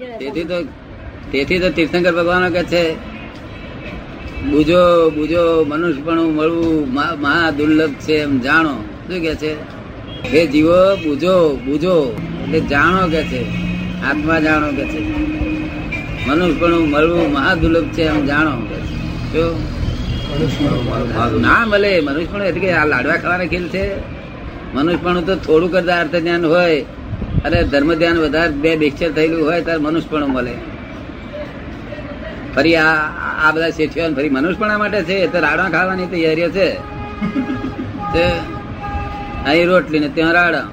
તેથી તો તેથી તો તીર્થંકર ભગવાન કે છે બુજો બુજો મનુષ્યપણું મળવું મહા દુર્લભ છે એમ જાણો. શું કે છે? હે જીવો બુજો બુજો. એટલે જાણો કે છે આત્મા જાણો કે છે. મનુષ્યપણું મળવું મહા દુર્લભ છે એમ જાણો કે છે. શું ના મળે મનુષ્યપણું એટલે કે આ લાડવા ખાવાના ખેલ છે. મનુષ્યપણું તો થોડું કરતા અર્થ જ્ઞાન હોય અને ધર્મ ધ્યાન વધારે બે બેક્ષર થયેલું હોય ત્યારે મનુષ્યપણું મળે. ફરી આ આ બધા શેઠિયો ફરી મનુષ્યપણા માટે છે તો રાડા ખાવાની તૈયારીઓ છે. અહીં રોટલી ને ત્યાં રાડા.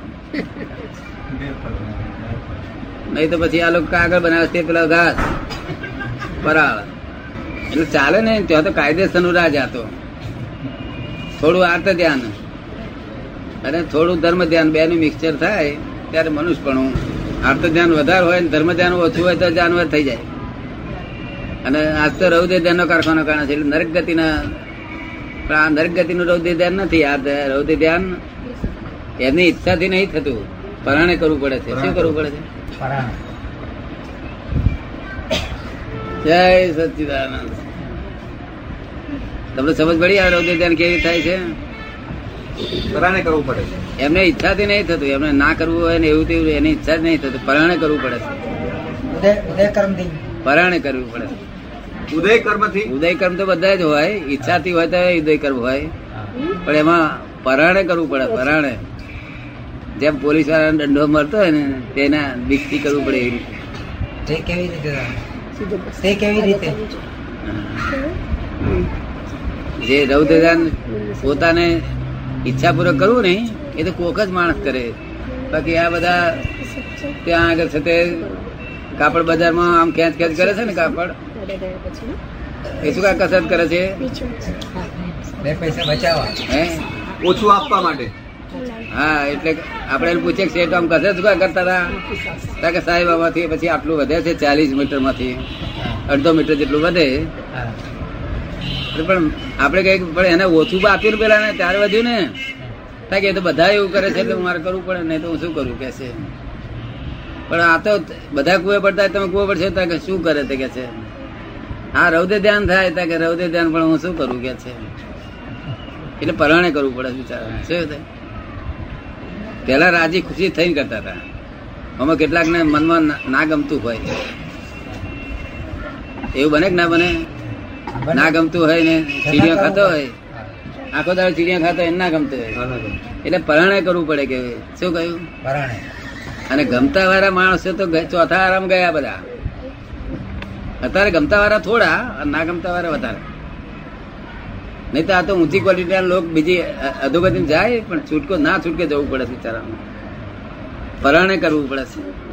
નહીં તો પછી આ લોકો કાગળ બનાવે છે પેલા ઘાસ. પરાળ. એટલે ચાલે ને, ત્યાં તો કાયદેસર રાજ હતો થોડું આર્ત ધ્યાન અને થોડું ધર્મ ધ્યાન બે નું મિક્સચર થાય. ત્યારે મનુષ્યપણું આર્ત ધ્યાન વધારે હોય ધર્મ ધ્યાન ઓછું હોય તો જાનવર થઈ જાય. અને આજ તો રૌદ્ર ધ્યાન નો કારખાનો કારણ છે. નરક ગતિના પણ આ નરક ગતિનું રૌદ્ર ધ્યાન નથી. આ રૌદ્ર ધ્યાન એમની ઈચ્છાથી નહીં થતું. પરાણે કરવું પડે છે. શું કરવું પડે છે? જય સચિદાનંદ. તમને સમજ પડી આ રૌદ્ર ધ્યાન કેવી થાય છે? પરાણે કરવું પડે છે. એમને ઈચ્છાથી નહીં થતું. એમને ના કરવું હોય ને એવું તેવું એની ઈચ્છા જ નહીં થતું. પરાણે કરવું પડે છે. ઉદય પરાણે કરવું પડે છે. ઉદય કર્મથી ઉદય કર્મ તો બધા જ હોય. ઈચ્છાથી હોય તો ઉદય કર્મ હોય. પણ એમાં પરાણે કરવું પડે પરાણે. જેમ પોલીસ વાળાને દંડો મળતો હોય ને તેના બીકથી કરવું પડે એવી રીતે. કેવી રીતે તે કેવી રીતે? જે રૌદ્ર પોતાને ઈચ્છાપૂર્વક કરવું નહીં એ તો કોક જ માણસ કરે. બાકી આ બધા ત્યાં આગળ છે તે કાપડ બજારમાં આમ ખેંચ ખેંચ કરે છે ને કાપડ? એ શું કાંઈ કસરત કરે છે? બે પૈસા બચાવવા. હે? ઓછું આપવા માટે. હા એટલે આપણે એને પૂછે છે તો આમ કસરત શું કાંઈ કરતા હતા? તા કે સાહેબ આમાંથી પછી આટલું વધે છે ચાલીસ મીટરમાંથી. અડધો મીટર જેટલું વધે. પણ, આપણે કઈ પણ એને ઓછું આપ્યું પેલા ને, ત્યારે વધ્યું ને. તા કે તો બધા એવું કરે છે, એટલે મારે કરવું પડે, નહીં તો હું શું કરું, કે છે. પણ આ તો બધા કુએ પડતા તમે કુએ પડશે ત્યાં કે શું કરે તે કે છે. હા રૌદે ધ્યાન થાય, તા કે રૌદે ધ્યાન, પણ હું શું કરું, કે છે. એટલે પરાણે કરવું પડે બિચારા શું પેલા રાજી ખુશી થઈને કરતા હતા. આમાં કેટલાક ને મનમાં ના ગમતું હોય. એવું બને કે ના બને? ના ગમતું હોય ને ચીડિયો ખાતો હોય. આખો દાડો ચીડિયા ખાતો એને ના ગમતું હોય. એટલે પરાણે કરવું પડે કે શું કહ્યું? પરાણે. અને ગમતા વાળા માણસો તો ચોથા આરામ ગયા બધા. અત્યારે ગમતા વાળા થોડા અને ના ગમતા વાળા વધારે. નહીં તો આ તો ઊંચી ક્વોલિટીના લોકો બીજી અ- અધોગતિ જાય પણ છૂટકો ના છૂટકે જવું પડે છે બિચારાને પરાણે કરવું પડે છે.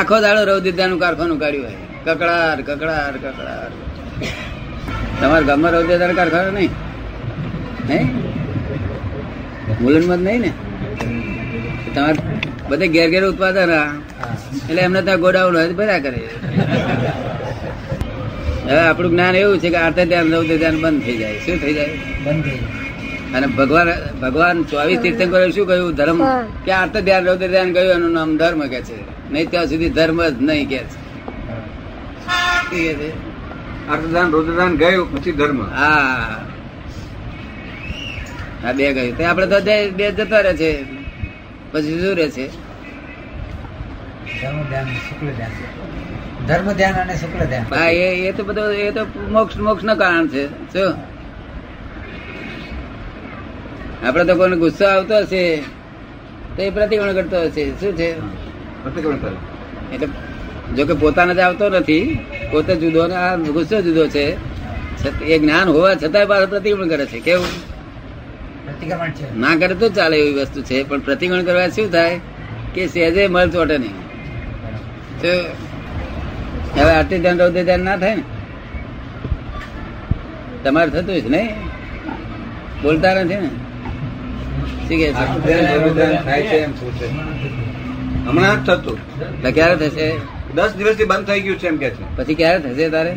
આખો દાડો રૌદ્રદાનું કારખાનું કાઢ્યું હોય. કકડાર કકડાર કકડાર તમારા ગામમાં રૌદ્રદાન કારખાનું નહીં? નહીં? મુલનમાં નહીં ને? તમારે બધે ઘેર ઘેર ઉત્પાદન આ. એટલે એમને ત્યાં ગોડાઉન હોય તો ભર્યા કરે. હવે આપણું જ્ઞાન એવું છે કે આર્થે ધ્યાન રૌદ્ર ધ્યાન બંધ થઈ જાય. શું થઈ જાય? બંધ અને ભગવાન ભગવાન ચોવીસ તીર્થંકરોએ શું કહ્યું? ધર્મ કે આર્થ ધ્યાન રૌદ્ર ધ્યાન કહ્યું એનું નામ ધર્મ કે છે. નહીં ત્યાં સુધી ધર્મ જ નહીં કે છે. અર્થદાન રુદ્રદાન ગયું પછી ધર્મ. હા. હા બે ગયું. તો આપડે તો બે બે જતા રહે છે. પછી શું રહે છે? ધર્મ ધ્યાન શુક્લ ધ્યાન ધર્મ ધ્યાન અને શુક્લ ધ્યાન હા એ એ તો બધું એ તો મોક્ષ મોક્ષનું કારણ છે. શું? આપડે તો કોઈને ગુસ્સો આવતો હશે તો એ પ્રતિકોણ કરતો હશે. શું છે? એટલે જો કે પોતાને જ આવતો નથી પોતે જુદો ને આ ગુસ્સો જુદો છે. એ જ્ઞાન હોવા છતાંય પાછું પ્રતિક્રમણ કરે છે. કેવું? ના કરે તો ચાલે એવી વસ્તુ છે પણ પ્રતિક્રમણ કરવા શું થાય? કે સહેજે મળ ચોટે નહીં. તો હવે આટલી ધ્યાન રૌદ્ર ધ્યાન ના થાય ને? તમારે થતું છે નહીં. બોલતા નથી ને? શું કે હમણાં જ થતું. તો ક્યારે થશે? દસ દિવસથી બંધ થઈ ગયું છે એમ કે છે. પછી ક્યારે થશે તારે?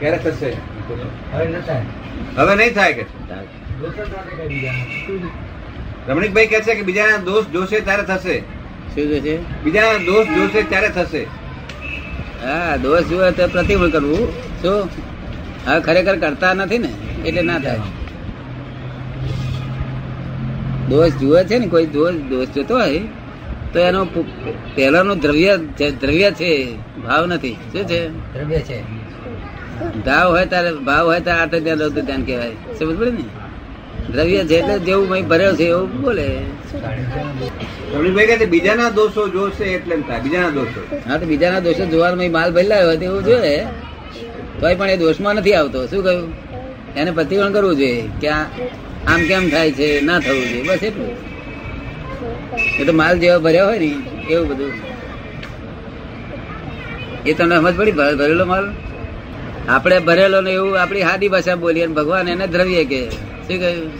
ક્યારે થશે? હવે નહીં થાય કે. રમણીકભાઈ કહે છે કે બીજાના દોષ જોશે ત્યારે થશે. શું છે બીજાના દોષ જોશે ત્યારે થશે. હા દોષ જુએ તો પ્રતિકૂળ કરવું. શું? હવે ખરેખર કરતા નથી ને? એટલે ના થાય. દોષ જુએ છે ને કોઈ દોષ દોષ જોતો હોય તો એનો પહેલાનો દ્રવ્ય દ્રવ્ય છે ભાવ નથી. શું છે? દ્રવ્ય છે. ભાવ હોય ત્યારે ભાવ હોય ત્યારે આટલે ધ્યાન રૌદ્ર ધ્યાન કહેવાય. સમજ પડે ને? દ્રવ્ય છે એટલે જેવું મેં ભર્યો છે એવું બોલે. રમણીકભાઈ કહે છે બીજાના દોષો જોશે એટલે બીજાના દોષો. હા તો બીજાના દોષો જોવાનો મેં માલ ભરેલા હોય એવું જોઈએ. તોય પણ એ દોષમાં નથી આવતો. શું કહ્યું? એને પ્રતિક્રમણ કરવું જોઈએ. કે આ આમ કેમ થાય છે, ના થવું જોઈએ બસ એટલું. એ તો માલ જેવા ભર્યા હોય ને, એવું બધું. એ તમને સમજ પડી ભરેલો માલ? આપણે ભરેલો ને એવું આપણી હાદી ભાષા બોલીએ ભગવાન એને દ્રવ્ય કે શું કહ્યું?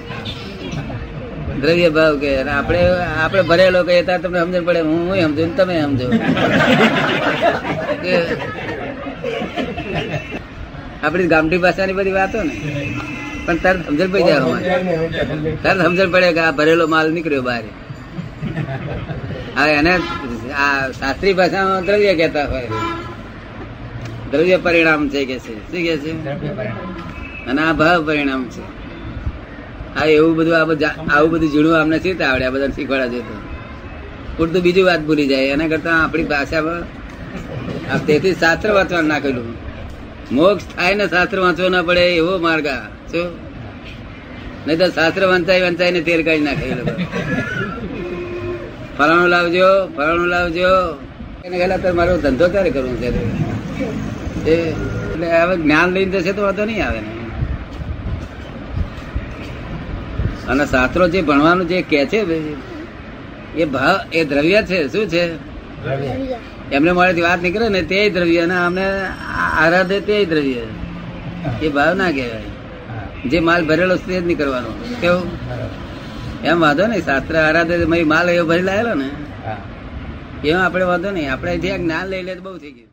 દ્રવ્ય ભાવ કે આપણે આપણે ભરેલો કહીએ ત્યારે તમને સમજણ પડે, હું હું સમજુ ને તમે સમજો. કે આપણી ગામઠી ભાષાની બધી વાતો ને. પણ તરત સમજણ પડી જાય. તરત સમજણ પડે કે આ ભરેલો માલ નીકળ્યો બહાર. હા એને આ શાસ્ત્રી ભાષામાં દ્રવ્ય કહેતા હોય. દ્રવ્ય પરિણામ છે કે છે? શું કે છે? અને આ ભાવ પરિણામ છે. હા, એવું બધું આ બધું આવું બધું ઝીણું અમને શીત આવડે? આ બધા શીખવાડા જતો પૂરતું બીજી વાત ભૂલી જાય. એના કરતા આપણી ભાષામાં તેથી શાસ્ત્ર વાંચવાનું નાખેલું. મોક્ષ થાય ને શાસ્ત્ર વાંચવો ના પડે એવો માર્ગ આ. શું? નહીં તો શાસ્ત્ર વંચાય વંચાય ને તેલ કાઢી નાખે ફલાણું લાવજો ફલાણું લાવજો. એને ગયેલા તો મારો ધંધો ક્યારે કરવો છે? એટલે હવે જ્ઞાન લઈને જશે તો વાંધો નહીં આવે ને. અને શાસ્ત્રો જે ભણવાનું જે કે છે એ ભાવ એ દ્રવ્ય છે. શું છે? દ્રવ્ય. એમને મારાથી વાત નીકળે ને તે દ્રવ્ય અને અમને આરાધે તે દ્રવ્ય. એ ભાવ ના કહેવાય. જે માલ ભરેલો છે તે જ નીકળવાનો કેવું? એમ વાંધો નહીં શાસ્ત્ર આરાધે માલ એવો ભરી લાયેલો ને. એમ આપણે વાંધો નહીં આપણે જે જ્ઞાન લઈ લે તો બહુ થઈ ગયું.